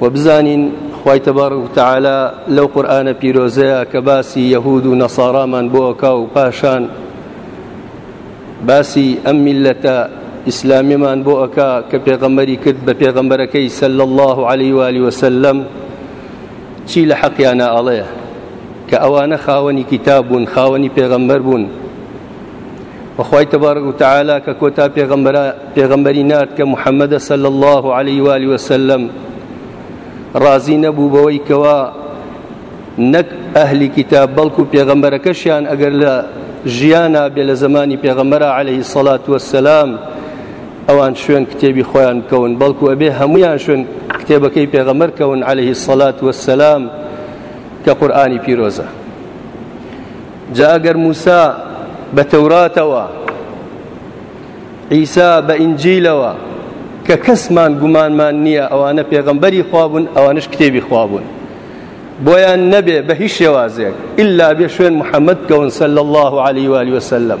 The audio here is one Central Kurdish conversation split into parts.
و بزانین خوای تەبارەک و تەعالا لەو قورئانە پیرۆزەیە کە باسی یەهود و نەسارامان بۆ ئەکا و پاشان باسی ئەم میلەتە ئیسلامیمان بۆ ئەکا کە پێغەمبەری کرد بە پێغەمبەرەکەی سەل الله عليه وآله وسلم چی لە حەقیانە ئەڵێ کە ئەوانە خاوەنی کتاب بوون خاوەنی پێغەمبەر بوون وخوای تبارک و تعالی کە کۆتا پێغەمبەری نات کە محەممەدە سەل الله عليه وای وسلم ڕازی نەبوو بەوەی کەوا نەک ئەهلی کتاب بەڵکو پێغەمبەرەکەشیان ئەگەر لە ژیانە بێ لە زمانی پێغەمبەرە عليهەی سەڵات وەسەسلام ئەوان شوێن کتێبی خۆیان بکەون بەڵکو ئەبێ هەمویان شوێن کتێبەکەی پێغەمەر کەون عليهەی سەلات وەسەسلام کە قورآانی پیرۆزە جا ئەگەر موسا بە تەوراتەوە عیسا بە ئینجیلەوە کە کەسمان گومانمان نییە ئەوانە پێغەمبەری خوابوون ئەوانش کتێبی خوابوون بۆیان نەبێ بە هیچ شێوازێک ئللا بێ شوێن محەممەد کەون سەل الله عليه وسلم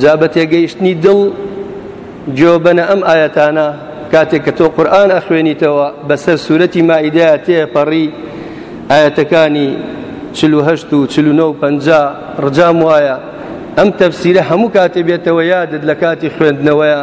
جا بە تێگەیشتنی دڵ جۆبەنە ئەم ئاەتانە کاتێک کە تۆ قورآن ئەخوێنیتەوە بەسەر سوورەتی مائیدەیە تێپەڕی ئاەتەکانی چلوهشت و چلونە و پەنج ڕجام وایە ئەم تەفسیرە هەموو کاتێ بێتەوە یادت لە کاتی خوێندنەوەیە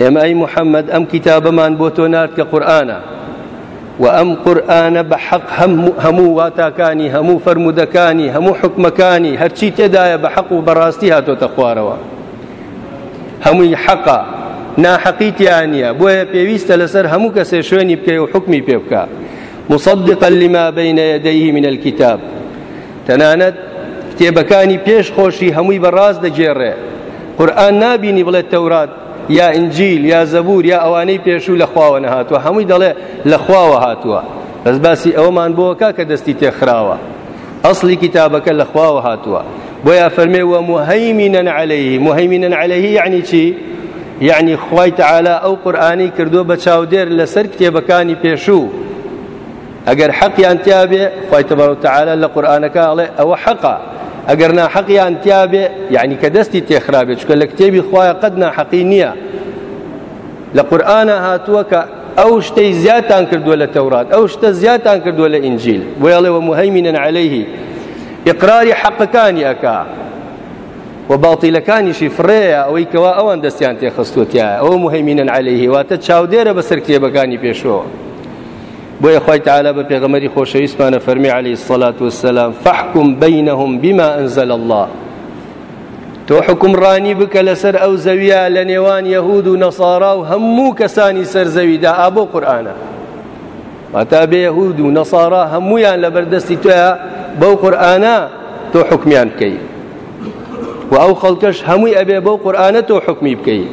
ئێمە ئەی محەممەد ئەم کیتابەمان بۆ تۆ نارد کە قورآانە و ئەم قورآانە بە حەق هەموو واتاکانی هەموو فەرمودەکانی هەموو حکمەکانی هەرچی تێدایە بە حەق و بەڕاستی هاتۆتە خوارەوە هەمووی حەقا ناحەقی تیانە بۆیە پێویستە لەسەر هەموو کەسێ شوێنی بکەی و حکمی پێ بکە مصدقا لما بين يديه من الكتاب تەنانەت کتێبەکانی پێش خۆشی هەمووی بەڕاست دەگێڕێ قورآن نابینی بڵێت تەورات یا ئنجیل یا زەبور یا ئەوانەی پێشوو لە خواوە نەهاتوە هەمووی دەڵێ لە خواوە هاتووە بەس باسی ئەومان بۆکە کە دەستی تێخراوە ئەسلی کتابەکە لە خواوە هاتووە بۆیە فەرمێ وە مهەیمینەن عليهەیهی مهەیمینەن عليهەیهی یعنی چی؟ یعنی خوای تعالا ئەو قورآانی کردو بە چاودێر لەسەر کتێبەکانی پێشوو ئەگەر حەقیان تیابێ خوای تبارک و تعالی لە قورئانەکە ئەڵێ ئەوە حەقە ئەگەر ناحەقیان تیابێ یعنی کە دەستی تێخرابێ چکە لە کتێبی خوایە قەت ناحەقی نییە لە قورآە هاتووە کە ئەو شتەی زیاتان کردووە لە تەورات ئەو شتە زیاتان کردووە لە ئینجیل وێڵێەوە مهمینەن عليهەیهی ئقراری حەقەکانی ئەکا و باڵتیلەکانیشی فڕەیە ئەوەی کەوا ئەوان دەستیان تێخستوتیایە ئەو مهمینەن عليهەیهی واتە چاودێرە بەسەر کتێبەکانی پێشەوە بۆیە خوای تعالی بە پێغەمەری خۆشەویستمان فەرمی علی الصلاة والسلام فحکم بینهم بما انزل الله تۆ حکمڕانی بکە لەسەر ئەو زەویە لە نێوان یەهود و نەسارا و هەموو کەسانی سەر زەویدا ئابۆ قورآانە واتا بێ یەهود و نەسارا هەمویان لە بەردەستی توە بەو قورآانە تۆ حکمیان بکەی و ئەو خەڵکەش هەمووی ئەبێ بەو قورآانە تۆ حکمی بکەیت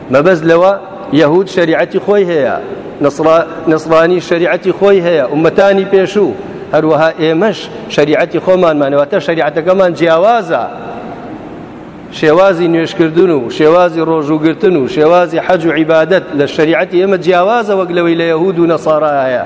مەبەست لەوە یەهود شەریعەتی خۆی هەیە نەسڕانی شەریعەتی خۆی هەیە ئومەتانی پێشوو هەروەها ئێمەش شەریعەتی خۆمانمانەوەتە شەریعەتەکەمان جیاوازە شێوازی نوێشکردن و شێوازی ڕۆژووگرتن و شێوازی حەج و عیبادت لە شەریعەتی ئێمە جیاوازە وەک لەوەی لە یەهود و نەسارایە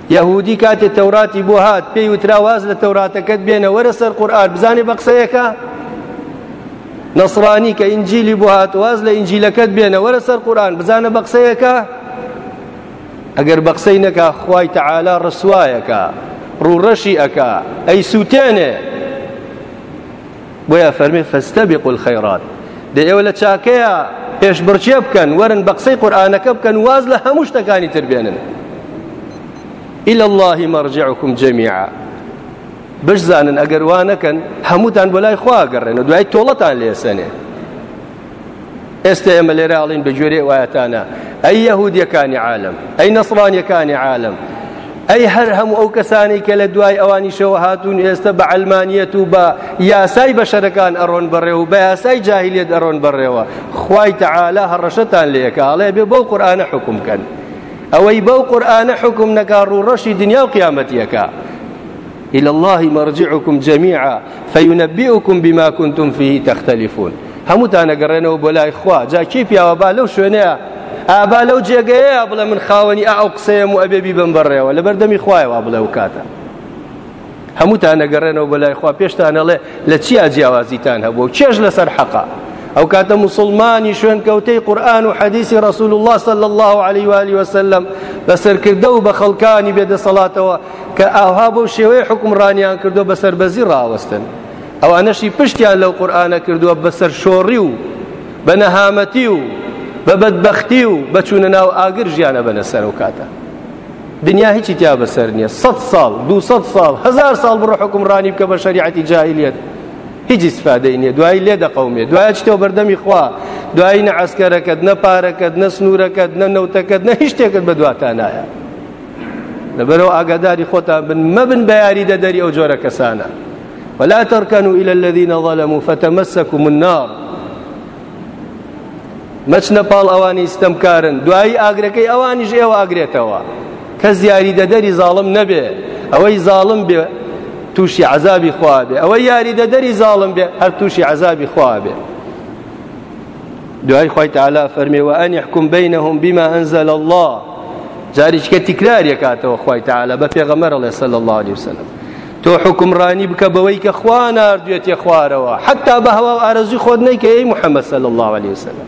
یەهودی کاتێ تەوراتی بۆ هات پێی وترا واز لە تەوراتەکەت بێنە وەرە سەر قورئان بزانێ بە قسەیەکە نەسرانی کە ئینجیلی بۆ هات واز لە ئینجیلەکەت بێنە وەرە سەر قورآن بزانە بە قسەیەکە ئەگەر بە قسەی نەکا خوای تەعالا ڕسوایەکە ڕووڕەشی ئەکا ئەی سووتێنێ بۆیە فەرمی فاستبقوا الخيرات دە ئێوە لە چاکەیە پێشبڕکێ بکەن وەرن بە قسەی قورآانەکە بکەن واز لە هەموو شتەکانی تر بێنن إلى الله مرجعكم جميعا بشزانن ئەگەر وا نەکەن هەمووتان بۆ لای خوا گەڕێن و دوای تۆڵەتان لێسەنێ ئێستا ئێمە لێرە ئەڵین بە جۆرێ وایەتانە ئەی یەهودیەکانی عالم ئەی نەسڵانیەکانی عالم ئەی هەر هەموو ئەو کەسانی کە لە دوای ئەوانیشەوە هاتوون ئێستا بە علمانیەت و بە یاسای بەشەرەکان ئەڕۆن بەڕێ و بە یاسای جاهلیت ئەڕۆن بەڕێوە خوای تەعالا هەڕەشەتان لێکاڵێ بێ بەو قورآانە حکوم بکەن ئەوەی بەو قورآانە حکوم نەکا ڕوڕەشی دنیا و قیامەتیەکە إلى الله مرجعكم جميعا فينبئكم بما كنتم فيه تختلفون هەمووتان ئەگەڕێنەوە بۆ لای خوا جا کێی پیاوە با لەو شوێنەیە ئابا لەو جێگەیە بڵێ من خاوەنی ئەو قسەیەم و ئەبێبی بم بەڕێوە لە بەردەمی خوایەوە بڵێ و کاتە هەمووتان ئەگەڕێنەوە بۆ لای خوا پێشتانەڵێ لە چیا جیاوازیتان هەبوو چێژ لەسەر حەقا ئەو کاتە مسلمانی شوێنکەوتەی قورآن و حەدیسی ڕسول الله صلى الله عليه وآله وسلم بەسەرکردە و بە خەڵکانی بێدەسەڵاتەوە کە ئاها بۆ شێوەی حکومڕانیان کردو بەسەر بەزی ڕاوەستن ئەوانەشی پشتیان لەو قورآانە کردووە بە سەرشۆڕی و بە نەهامەتی و بە بەدبختی و بەچوونە ناو ئاگر ژیانە بە لەسەر و کاتە دنیا هیچی تیا بەسەر نییە سە ساڵ دو ساڵ هزار ساڵ بڕە حکومڕانی بکە بە شریعەتی جاهلیت هیچ استفادەی نییە دوایی لێ دەقومێ دوای چتەوە بەردەمی خوا دوایی نە عسکەرەکەت نە پارەکەت نە سنوورەکەت نە نەوتەکەت نە هیچ شتێکت بە دواتانایە لەبەرەوە ئاگاداری خۆتان بن مەبن بە یاریدەدەری ئەو جۆرە کەسانە ولا تركنوا إلى الذين ظلموا فتمسكم النار مەچنە پاڵ ئەوانی ستەمکارن دوایی ئاگرەکەی ئەوانیش ئێوە ئاگرێتەوە کەس یاریدەدەری زاڵم نەبێ ئەوەی زاڵم بێ تووشی عذابی خوا بێ ئەوەی یاریدەدەری زاڵم بێ هەر تووشی عذابی خوا بێ دوای خوای تعالی فەرمێ و ئەن یحکم بینهم بما انزل الله جاریچکە تکرارێ کاتەوە خوای تعالی بە پێغەمبەر ئەڵێ صلی الله علیه وسلم تۆ حکمڕانی بکە بەوەی کە خوا ناردوێتێ خوارەوە حتا بە هەوا ئارەزوی خۆت نەیکە ی محەممەد صلی الله عليه وسلم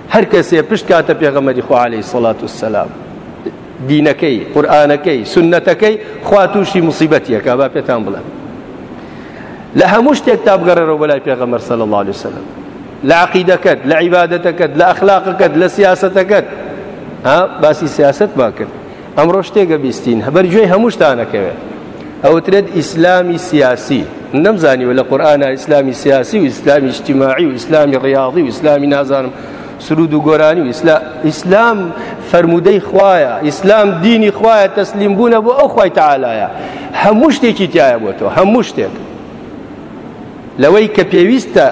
هەر کەسێ پشت کاتە پێغەمەری خوا عەلەیهی سەڵات و سەلام دینەکەی قورآانەکەی سنەتەکەی خوا تووشی مصیبەتیەکە با پێتان بڵێن لە هەموو شتێک تا بگەڕێرەوە بەلای پێغەمەر سەل الله عليه وسلم لە عقیدەکەت لە عیباەتەکەت لە ئەخلاقەکەت لە سیاستەکەت باسی سیاست با کرد ئەمڕۆ شتێکە بیستین هەبەر گوێی هەمووشتانەکەوێت ئەوترێت ئیسلامی سیاسی نەمزانی و لە قورآە ئیسلامی سیاسی و ئیسلامی اجتماعی و ئیسلامی ڕاضی و ئیسلامی نازانم سرود و گۆرانی و ئیسلام فرەرمودەی خوایە ئیسلام دینی خوایە تەسلیم بوونە بۆ ئەو خی تعالایە هەموو شتێکی تایە بۆ تۆ هەموو شتێک لەوەی کە پێویستە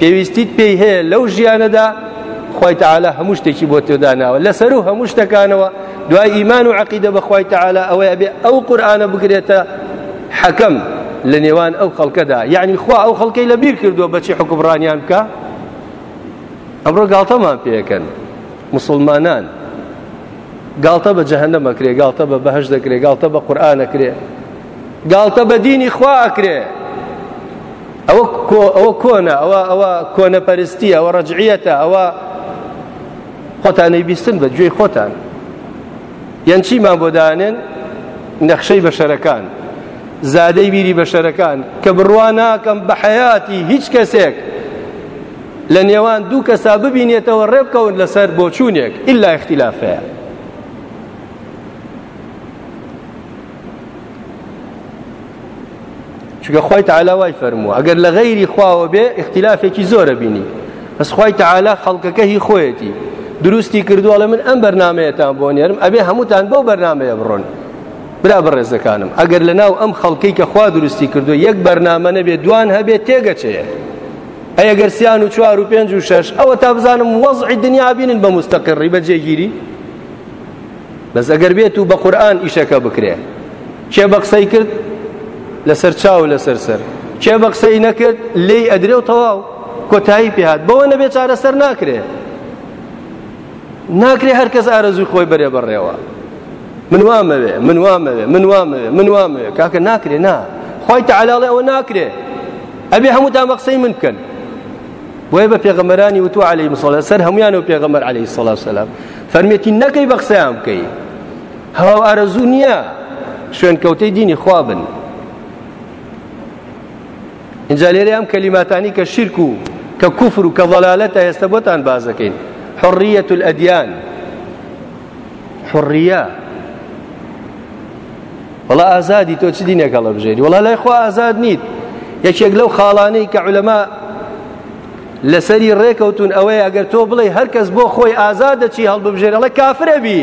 پێویستیت پێی هەیە لەو ژیانەدا خوای تعالی هەموو شتێکی بۆ تۆ داناوە لەسەر و هەموو شتەکانەوە دوای ئیمان و عقیدە بەخوای تعالی ئەوەیە بێ ئەو قورآانە بگرێتە حەکەم لە نێوان ئەو خەڵکەدا یعنی خوا ئەو خەڵکەی لە بیر کردووە بەچی حکوبڕانیان بکە ئەمڕۆ گاڵتەمان پێەکەن مسلمانان گاڵتە بە جەهنەمەکرێ گاڵتە بە بەهش دەکرێ گاڵتە بە قورآانەکرێ گاڵتە بە دینی خوا ئەکرێ ئەوە ئەوە کۆنە ئەوە ئەوە کۆنە پەرستی ئەوە ڕەجعیەتە ئەوە خۆتانەی بیستن بە گوێی خۆتان یان چیمان بۆ دانێن نەخشەی بەشەرەکان زادەی بیری بەشەرەکان کە بڕوا ناکەم بە حەیاتی هیچ کەسێک لە نێوان دوو کەسا ببینێتەوە ڕێبکەون لەسەر بۆچوونێک ئللا اختلافەیە چونکە خوای تعالا وای فەرمووە ئەگەر لە غەیری خواوە بێ اختلافێکی زۆرە بینی بەس خوای تعالا خەڵکەکە هی خۆیەتی دروستی کردووەڵە من ئەم بەرنمەیەتان بۆ نێرم ئەبێ هەمووتان بەو بەرنمەیە بڕۆن برا بەڕێزەکانم ئەگەر لە ناو ئەم خەڵکەی کە خوا دروستی کردو یەک بەرنامە نەبێت دوان هەبێت تێگەچەیە ئەگەر سیان و چوار و پێنج و شش ئەوە تا بزانم وەزعی دنیا بینن بە مستەقڕی بە جێگیری بەس ئەگەر بێت و بە قورآن ئیشەکە بکرێ کێ بە قسەی کرد لەسەر چاو لەسەر سەر کێ بە قسەی نەکرد لێی ئەدرێ و تەواو کۆتایی پێهات بەوە نەبێ چارەسەر ناکرێ ناکرێ هەر کەس ئارەزوی خۆی بەرێ بەڕێوە من وامەوێ من وامەوێ من وامەوێ من وامەوێ کاکە ناکرێ نا خی تەعالاڵێ ئەوە ناکرێ ئەبێ هەموو دامە قسەی من بکەن بۆیە بە پێغەمەرانی وتو عليه مسلڵ سەر هەمویان و پێغەمەر عليه سڵ سلام فەرمیەتی نەکەی بە قسەیان بکەی هەوا ئارەزوو نییە شوێنکەوتەی دینی خوا بن اینجا لێرە ئەم کەلیماتانی کە شیرک و کە کوفر و کە ضەلالەتە ئێستا بۆتان بازەکەین حڕیەت الئەدیان حڕیە وڵا ئازادی تۆ چ دینێک هەڵە بژێری وڵا لای خۆ ئازاد نیت یەکێک لەو خاڵانەی کە علەما لەسەری ڕێکەوتون ئەوەیە ئەگەر تۆ بڵێ هەر کەس بۆ خۆی ئازادە چی هەڵببژێرەڵە کافرە بی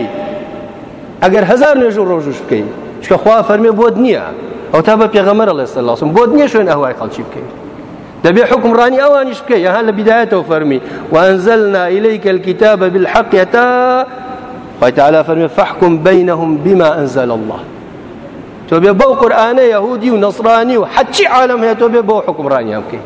ئەگەر هزار نوێژ و ڕۆژوش بکەین چکە خوا فەرمێ بۆت نییە ئەو تا بە پێغەمەرە لەسە لاسم بۆت نییە شوێن ئەوای خەڵکی بکەین دەبێ حکمڕانی ئەوانیش بکە یەها لە بدایەتەوە فەرمی وانزلنا إليك الكتاب بالحق تا وتعالى فەرمی فحكم بينهم بما أنزل الله تۆ بێ بەو قورآانە یهودی و نەسرانی و حەچی عالم هەیە تۆ بێ بۆ حکمڕانیان بکەین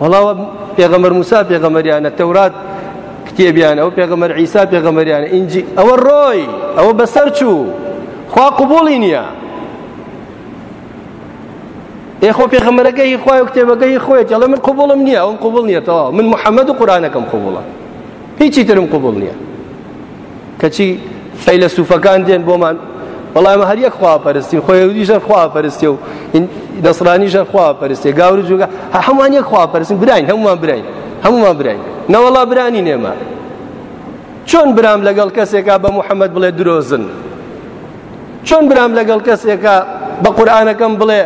وەڵاوە پێغەمەر موسا پێغەمەریانە تەورات کتێبیان ئەو پێغەمەر عیسا پێغەمەریانە ئینجی ئەوە ڕۆی ئەوە بەسەر چوو خوا قوبوڵی نییە ئێخۆ پێغەمەرەکە هی خوای و کتێبەکە هی خۆیەتی ئەڵێ من قوبوڵم نییە ئەوم قوبڵ نییە تەواو من محەممەد و قورانەکەم قوبوڵە هیچی ترم قبول نییە کەچی فەیلەسوفەکان دێن بۆمان بەڵام هەر یەک خواپەرستی خۆیودی ژەر خواپەرستی و دەسرانی ژەر خواپەرستی گاور جوگە هەمووان یەک خواپەرستی براین هەمووان براین هەمووان براین نەوەڵا برانی نێمە چۆن برام لەگەڵ کەسێکا بە محەممەد بڵێ درۆزن چۆن برام لەگەڵ کەسێکە بە قورآانەکەم بڵێ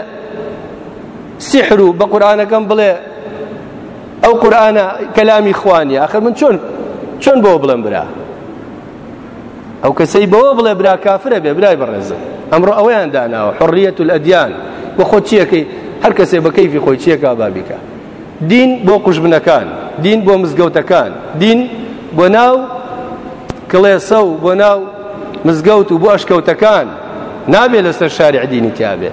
سیحر و بە قورآانەکەم بڵێ ئەو قورآانە کەلامی خوانیە ئەخر من چۆن چۆن بۆ بڵێم برا ئەو کەسەی بەوە بڵێ برا کافرە بێ برای بەڕێزم ئەمڕۆ ئەوەیان داناوە حڕیەت ئەدیان بۆ خۆ چیەکەی هەر کەسێ بە کەیفی خۆی چیەکە بابیکە دین بۆ قوژبنەکان دین بۆ مزگەوتەکان دین بۆ ناو کڵێسە و بۆ ناو مزگەوت و بۆ ئەشکەوتەکان نابێ لەسەر شاری عدینی تیاابێ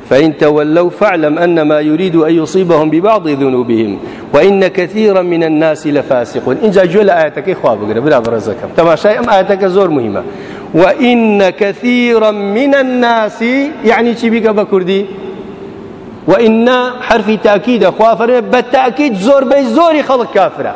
فإن تولوا فاعلم أن ما يريد أن يصيبهم ببعض ذنوبهم وإن كثيرا من الناس لفاسقون إن جاء آياتك إخوة بقرة بلا برزكم تماشى أم آياتك زور مهمة وإن كثيرا من الناس يعني شبيك بكردي وإن حرف تأكيد أخوة فرنا بالتأكيد زور بي زوري خلق كافرة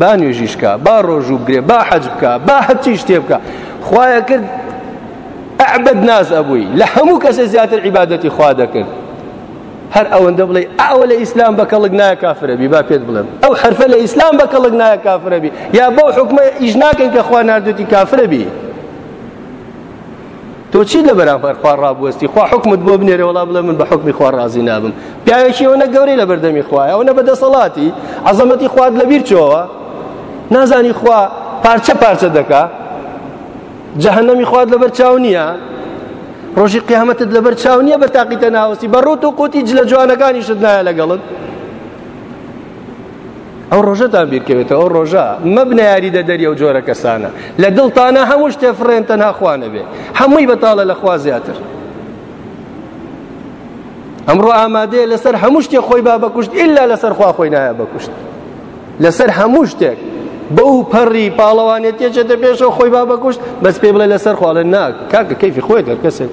با نوێژیش کا با ڕۆژوو بگرێ با حەج بکە با هەرچی شتێ بکە خوایە کرد ئەعبد ناز ئەبووی لە هەموو کەسە زیاتر عیبادەتی خوا دەکرد هەر ئەوەندە بڵێ ئەوە لە ئیسلام بە کەڵک نایە کافرەبی با پێت بڵێم ئەو حرفە لە ئیسلام بە کەڵک نایە کافرەبی یا بەو حکومە ئیش ناکەین کە خوا نردێتی کافرەبی تۆ چی لە بەرامبەر خوا ڕابوەستی خوا حکومت بۆ بنێرە وڵا بڵێ من بە حکمی خوا ڕازی نابم پیاوێکی ئەوەنە گەورەی لە بەردەمی خوایە ئەوەنە بەدەسەڵاتی عەزەمەتی خوات لەبیر چۆوە نازانی خوا پارچە پارچە دەکا جەهەنەمی خوات لەبەر چاو نییە ڕۆژی قیامەتت لەبەر چاو نییە بە تاقیتە ناوەستی بە ڕوت و قوتی جلە جوانەکانیشت نایە لەگەڵت ئەو ڕۆژەتان بیرکەوێتەوە ئەو ڕۆژە مەبنە یاریدە دەری ئەو جۆرە کەسانە لە دڵتانە هەموو شتێ فڕێن تەنها خوانە بێ هەمووی بەتاڵە لە خوا زیاتر ئەمڕۆ ئامادەیە لەسەر هەموو شتێک خۆی با بەکوشت ئللا لەسەر خوا خۆی نایە بەکوشت لەسەر هەموو شتێک بەو پەڕی پاڵەوانێت تێچێتە پێشەوە خۆی با بەکوشت بەس پێ بڵێ لەسەر خواڵێن ناک کاکە کەیفی خۆی دەر کەسێک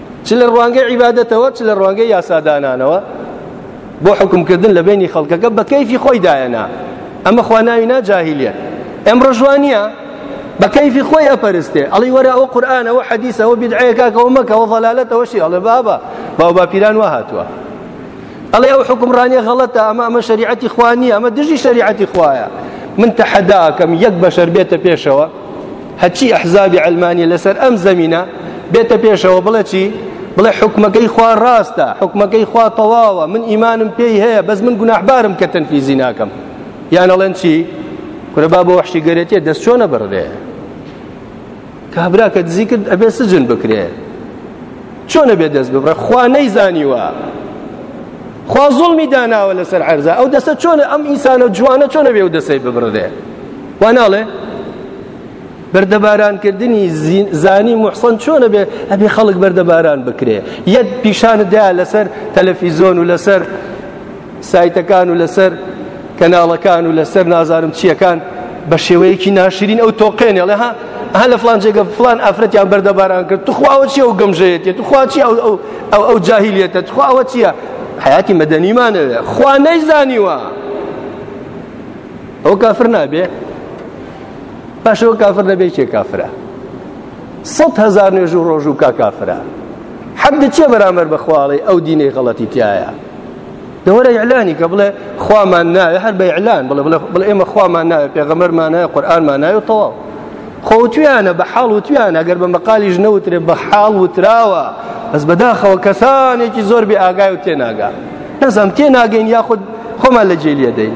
چ لە ڕوانگەی عیبادەتەوە چ لە ڕوانگەی یاسادانانەوە بۆ حکومکردن لە بینی خەڵکەکە بە کەیفی خۆی دایەنا ئەمە خوا ناوی ناجاهیلە ئەمڕۆ ژوانە بە کەیفی خۆی ئەپەرستێ ئەڵی وەرە ئەو قورآانەوە حەدیسەوە بدعەیەکەکەەوە مەکەەوە ڵالەتەوەشی ئەڵێ بابە باو باپیران وا هاتووە ئەڵێ ئەو حکومڕانیە غەڵەتە ئەمە ئەمە شریعەتی خوانی ئەمە دژی شریعەتی خوایە من تەحەداکەم یەک بەشەر بێتە پێشەوە هەرچی ئەحزابی عەلمانیە لەسەر ئەم زەمینە بێتە پێشەوە بڵێ چی بڵێ حکومەکەی خوا ڕاستە حکومەکەی خوا تەواوە من ئیمانم پێی هەیە بەس من گوناحبارم کە تەنفیزی ناکەم یانەڵێن چی کورەبا بۆ وحشی گەرێتیە دەست چۆنە بڕێ کابرا کە دزی کرد ئەبێ سجن بکرێ چۆنە بێ دەست ببڕێ خوا نەیزانیوە خوا زوڵمی داناوە لەسەر عەرزە ئەو دەستە چۆنە ئەم ئینسانە جوانە چۆنە بێ و دەسەی ببڕێ وا ناڵێ بەردەبارانکردنی زانی محسن چۆنە بێ ئەبێ خەڵک بەردەباران بکرێ یەک پیشانت دیا لەسەر تەلەفیزۆن و لەسەر سایتەکان و لەسەر کەناڵەکان و لەسەر نازانم چیەکان بە شێوەیەکی ناشرین ئەو تۆقێنێ لە ها هە لە فلان جێگە فلان ئافرەتیان بەردەباران کرد توخواوە چی ئەو گەمژەیەتێت توخوا چی ئەو ئەو ئەو جاهیلێتە توخواوە چییە حیاتی مەدەنیمانەوێ خوا نەیزانیوە ئەو کافر نابێ باشەوە کافر نەبێ کێ کافرە سەد هزار نوێژ و ڕۆژ و کا کافرە حەبد چیە بەرامەر بەخواڵی ئەو دینەی غەڵەتی تایە دەوەرە ئیعلانی کە بڵێ خوامان ناوێ هەر بە ئیعلان بڵێ بڵێ ئێمە خوامان ناوێ پێغەمەرمان نایە قورآنمان ناوێ تەواو خۆتویانە بە حاڵ وتویان ئەگەر بە مەقالیش نەوترێ بە حاڵ وتراوە بەس بەداخەوە کەسانێکی زۆر بێ ئاگای و تێناگا نەزانم تێناگەین یاخود خۆمان لە جێلیە دەین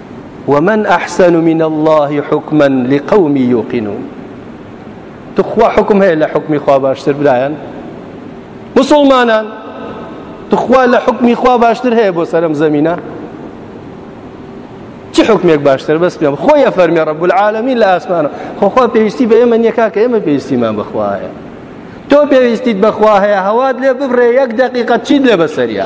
ومن أحسن من الله حكما لقوم يوقنون تخوا حكم هەیە لە حکمی خوا باشتر برایان مسلمانان تخوا لە حکمی خوا باشتر هەیە بۆ سەرم زەمینە چ حکمێک باشتر بەس پێم خۆی فەرمی ڕب العالمین لە ئاسمانە خۆخوا پێویستی بە ئێمە نییە کاکە ئێمە پێویستیمان بەخواە تۆ پێویستیت بەخوا هەیە هەوات لێ ببڕێ یەک دقیقەت چیت لێ بەسەریە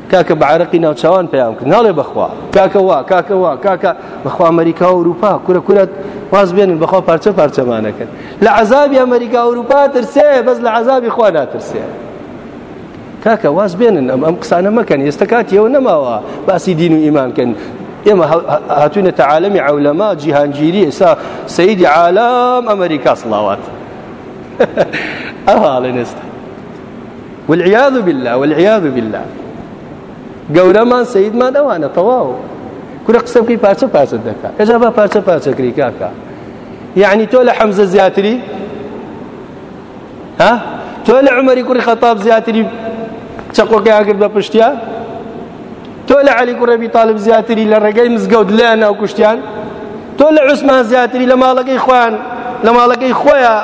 کاکە بە عرەقی ناوچوان پەیام کرد ناڵێ بەخوا کاکەوا کاکەوا کاکە بەخوا ئەمریکا و ئەوروپا کورە کورە واز بێنن بەخوا پارچە پارچەمانەکەن لە عذابی ئەمریکا ئەوروپا ترسێ بەس لە عذابی خوا ناترسێ کاکە واز بێنن ئەم ئەم قسانە مەکەن ئێستا کاتیەوە نەماوە باسی دین و ئیمانکەن ئێمە هاتوینە تەعاالمی عولەما جیهانگیری ئێستا سەیدی عالم ئەمریکا سڵاوات ئەهاڵێن ئێستا والعیاذ بالله والعیاذ بالله گەورەمان سیدمان ئەوانە تەواو کورە قسە بکەی پارچە پارچە دەکات ئێجا با پارچە پارچە کری کاکە یعنی تۆ لە حەمزە زیاتری ها تۆ لە عمەری کوڕی خەتاب زیاتری چەقۆکەیان کرد بە پشتیا تۆ لە علی کوڕەبی تاالب زیاتری لە ڕێگەی مزگەوت لە ناو کوشتیان تۆ لە عوسمان زیاتری لە ماڵەکەی خوان لە ماڵەکەی خۆیان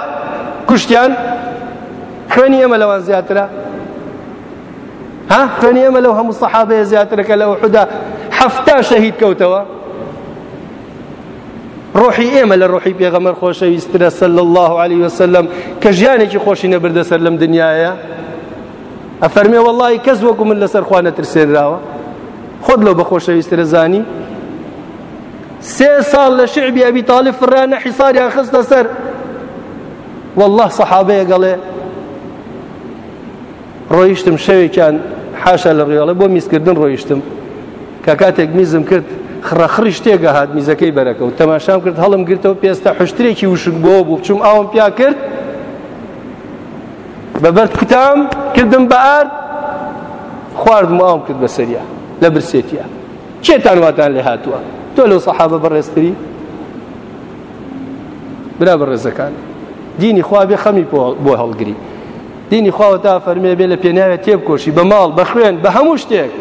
کوشتیان خوێنی ئێمە لەوان زیاترە ها خوێنی ئێمە لەو هەموو سەحابەیە زیاترە کە لە ئوحدا حەفتا شەهید کەوتەوە ڕۆحی ئێمە لە ڕۆحی پێغەمەر خۆشەویسترە سەل الله عليه وسلم کە ژیانێکی خۆشی نەبردە سەر لەم دنیاە ئەفەرمێ وەڵی کەس وەکو من لەسەر خوا نەترسێنراوە خۆت لەو بە خۆشەویسترە زانی سێ ساڵ لە شعبی ئەبی تاالب فڕانە حیساریان خستە سەر واللە سەحابەیەک ئەڵێ ڕۆیشتم شەوێکیان حاشا لە ڕێڵە بۆ میزکردن ڕۆیشتم کە کاتێک میزم کرد خڕەخڕی شتێکە هات میزەکەی بەرەکە و تەماشام کرد هەڵم گرتەوە پێستە حشتێکی وشک بۆ بوو بچوم ئاوم پیا کرد بەبەر کوتام کردم بە ئارد خواردم ئاوم کرد بە سەریا لە برسێتە چێتان واتان لێ هاتووە تۆ لەو سەحابە بەڕێزتری برا بەڕێزەکان دینی خوا بێ خەمی بۆ هەڵگری دینی خواوە تا فەرمێ بێ لە پێناوێت تێبکۆشی بە ماڵ بە خوێن بە هەموو شتێک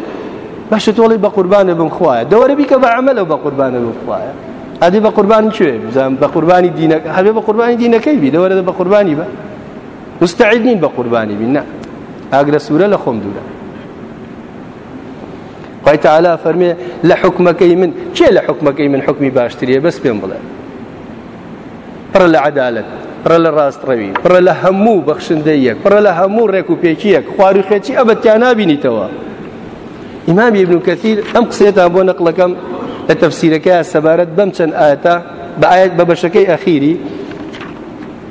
باشە تۆڵی بە قوربانە بم خوایە دەوەرە بیکە بە عملەوە بە قوربانە بم خوایە ئەدی بە قوربانی کوێ بزانام بە قوربانی دینەکە هەبێ بە قوربانی دینەکەی بی دەوەرە بە قوربانی بە مستعید نین بە قوربانی بین نه ئاگرە سوورە لە خۆم دوورە خی تەعالا فەرمێ لە حکومەکەی من کێ لە حکومەکەی من حکمی باشتریە بەس پێم بڵێ پڕە لە عدالت پڕە لە ڕاستڕەوی پڕە لە هەموو بەخشندەیەک پڕە لە هەموو ڕێک و پێکیەک خوارو خێچی ئەبەتیان نابینیتەوە ئیمام ابن کەثیر ئەم قسێتان بۆ نەقلەکەم لە تەفسیرەکەی سەبارەت بەم چەند ئاەتە بە ئاەت بە بەشەکەی ئەخیری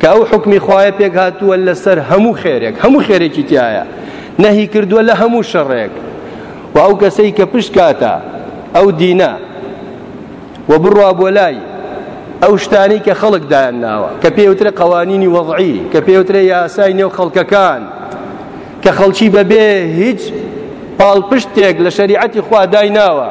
کە ئەو حکمی خوایە پێک هاتووە لەسەر هەموو خێرێک هەموو خێرێکی تایە نەهی کردووە لە هەموو شەڕێک و ئەو کەسەی کە پشت کاتە ئەو دینە و بڕوا بۆ لای ئەو شتانی کە خەڵک دایان ناوە کە پێوترە قوانینی وەضعی کە پێوترە یاسای نێو خەڵکەکان کە خەڵکی بەبێ هیچ پاڵپشتێک لە شریعەتی خوا دایناوە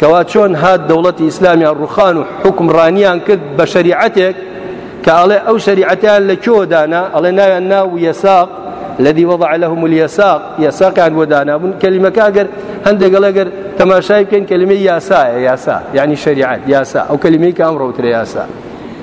کەوا چۆن هات دەوڵەتی ئیسلامیان ڕوخان و حکمڕانیان کرد بە شەریعەتێک کە ئەڵێ ئەو شەریعەتیان لە کۆ دانا ئەڵێ ناویان ناو یەساق الذي وضع لهم اليساق يساقان بۆ دانابوون کەلیمەکە ئەگەر هەندێک ئەگەر تەماشای بکەن کەلیمەی یاسایە یاسا یعنی شریعەت یاسا ئەو کەلیمەی کە ئەم ڕوترە یاسا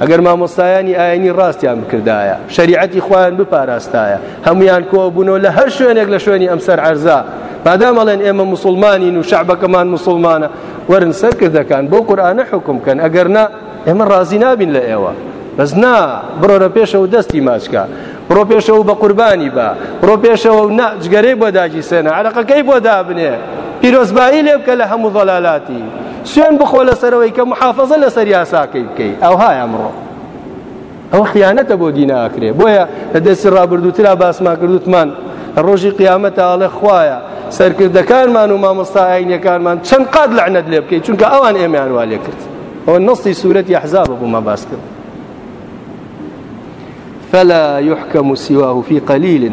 ئەگەر مامۆستایانی ئاینی ڕاستیان بکردایە شریعەتی خۆیان بپاراستایە هەمویان کۆبوونەوە لە هەر شوێنێک لە شوێنی ئەم سەر عەرزا مادام ئەڵێن ئێمە مسلمانین و شعبەکەمان مسلمانە وەرن سەرکردەکان بۆ قورآانە حکم بکەن ئەگەر نا ئێمە ڕازی نابین لە ئێوە بەس نا بڕۆرە پێشەوە دەستی ماچکە بڕۆ پێشەوە بە قوربانی بە بڕۆ پێشەوە نا جگەرەی بۆ داگی سێنە عرەقەکەی بۆ دابنێ پیرۆزبایی لێ بکە لە هەموو ضەلالاتی سوێن بخۆ لەسەرەوەی کە محافظە لەسەر یاساکەی بکەی ئەوها ئەمڕۆ ئەو خیانەتە بۆ دیناکرێ بۆیە لە دەستی ڕابردووترا باسمان کردوتمان لە ڕۆژی قیامەتە ئاڵێ خوایە سەرکردەکانمان و مامۆستا ئاینەکانمان چەند قات لەعنەت لێ بکەیت چونکە ئەوان ئێمەیان وا لێ کرد ئەوە نەستی سوورەت یحزابە بۆمان باس کرد فلا يحكم سواه في قليل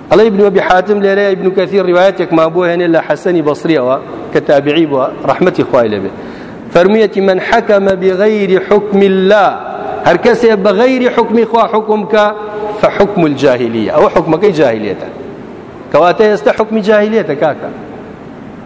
ئەڵێ ابن ابی حاتم لێرە ابن کثیر روایەتێکمان بۆ هێنێ لە حەسەنی بەصریەوە کە تابعی بووە ڕەحمەتی خوای لێبێ فەرموویەتی من حکم بغیر حکم الله هەر کەسێ بە غیری حکمی خوا حکم کە فحکم الجاهلیە ئەوە حکمەکەی جاهلیێتە کەواتە ئێستا حکمی جاهلیێتە کاکە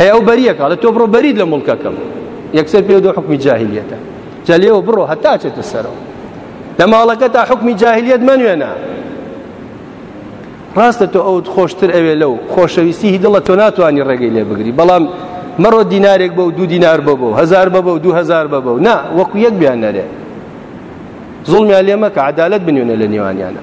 هەیە ئەو بەریەکە لە تۆ بڕۆ بەریت لە مڵکەکەم یەکسەر پێ دۆ حکمی جاهلیەتە جا لێەوە بڕۆ هەتا چێتە سەرەوە لە ماڵەکە تا حکمی جاهلیت منوێنە ڕاستە تۆ ئەوت خۆشتر ئەوێ لەو خۆشەویستی هی دڵە تۆ ناتوانانی ڕێگەی لێ بگری بەڵام مەڕۆ دینارێک بە و دوو دینار بە بۆ هزار بە بە و دوو هزار بە بە و نا وەکو یەک بیان نەرێ زڵمیان لێ مەکە عدالت بنوێنە لە نێوانیانە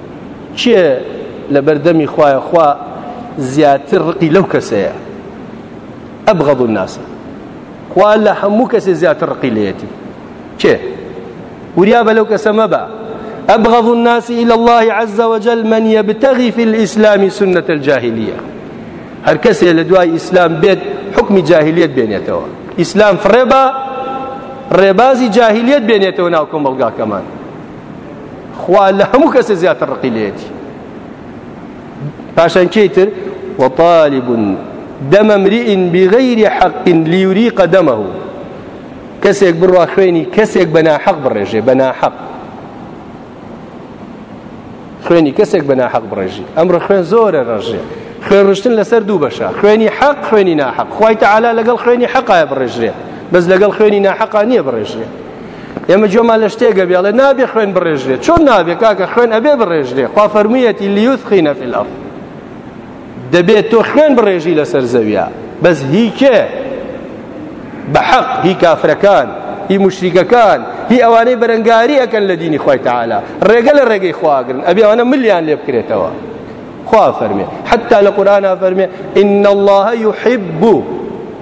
کێ لە بەردەمی خوایە خوا زیاتر ڕقی لەو کەسەیە ئەبغەض الناس خوا لە هەموو کەسێ زیاتر ڕقی لێتی کێ وریا بە لەو کەسە مەبە أبغض الناس إلى الله عز وجل من يبتغي في الإسلام سنة الجاهلية هەر کەسێ لە دوای ئیسلام بێت حکمی جاهلیت بێنێتەوە ئیسلام فڕێبا ڕێبازی جاهلیت بێنێتەوە ناو کۆمەڵگاکەمان خوا لە هەموو کەسێ زیاتر ڕقی لێتی پاشان کێی تر وطالب دم امرئ بغير حق ليريق دمه کەسێک بڕوا خوێنی کەسێک بە ناحەق بڕێژێ بە ناحەق خوێنی کەسێک بە ناحەق بڕێژی ئەمڕۆ خوێن زۆرە ڕژێ خوێن ڕشتن لەسەر دوو بەشە خوێنی حەق خوێنی ناحەق خی تەعالا لەگەڵ خوێنی حەقایە بڕێژرێ بەس لەگەڵ خوێنی ناحەقا نییە بڕێژرێ ئێمە جۆمان لە شتێکە بێڵێ نابێ خوێن بڕێژێ چۆن نابێ کاکە خوێن ئەبێ بڕێژێ خوا فەرموویەتی لیوت خینە فی الارض دەبێت تۆ خوێن بڕێژی لەسەر زەویە بەس هی کێ بە حەق هی کافرەکان هی مشریکەکان هی ئەوانەی بەرەنگاری ئەەکەن لە دینی خۆی تعالا ڕێگە لە ڕێگەی خواگرن ئەبێ ئەوانە ملیان لێ بکرێتەوە خوا فەرمێ حتا لە قورآە فەرمێ إن الله يحب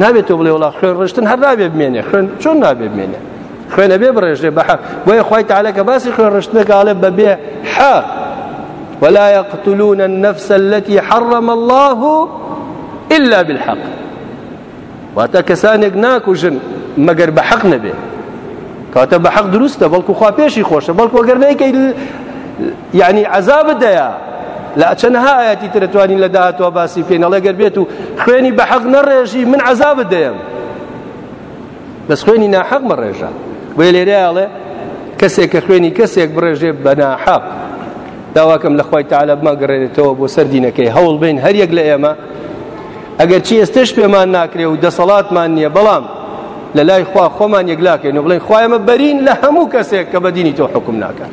نابێت تۆ بڵێ وڵا خوێن ڕشتن هەر نابێ بمێنێ خوێن چۆن نابێ بمێنێ خوێنە بێ بڕێژێ بە حەق بۆیە خی تعالەکە باسی خوێن ڕشتنەکەڵێ بەبێ حەق ولا يقتلون النفس التي حرم الله إلا بالحق واتە کەسانێک ناکوژن مەگەر بە حەق نەبێ کاتە بە حەق دروستە بەڵکو خوا پێشی خۆشە بەڵکو گەر نەیکەیت یەعنی عەزابت دەیا لە چەنەها ئاەتی ترە توانین لە داهاتوە باسی بکەین ئەڵێ گەر بێت و خوێنی بە حەق نەڕێژی من عەزابت دەیەم بەس خوێنی ناحەق مەڕێژە بۆیە لێرە ئەڵێ کەسێک کە خوێنی کەسێک بڕێژێ بە ناحەق داواکەم لە خۆی تعاالە بماگەڕێنێتەوە بۆ سەر دینەکەی هەوڵ بین هەر یەک لە ئێمە ئەگەر چی ئێستش پێمان ناکرێ و دەسەڵاتمان نییە بەڵام لە لای خوا خۆمان یەکلاکەین و بڵێن خوایمە بەرین لە هەموو کەسێک کە بە دینی تۆ حکوم ناکەن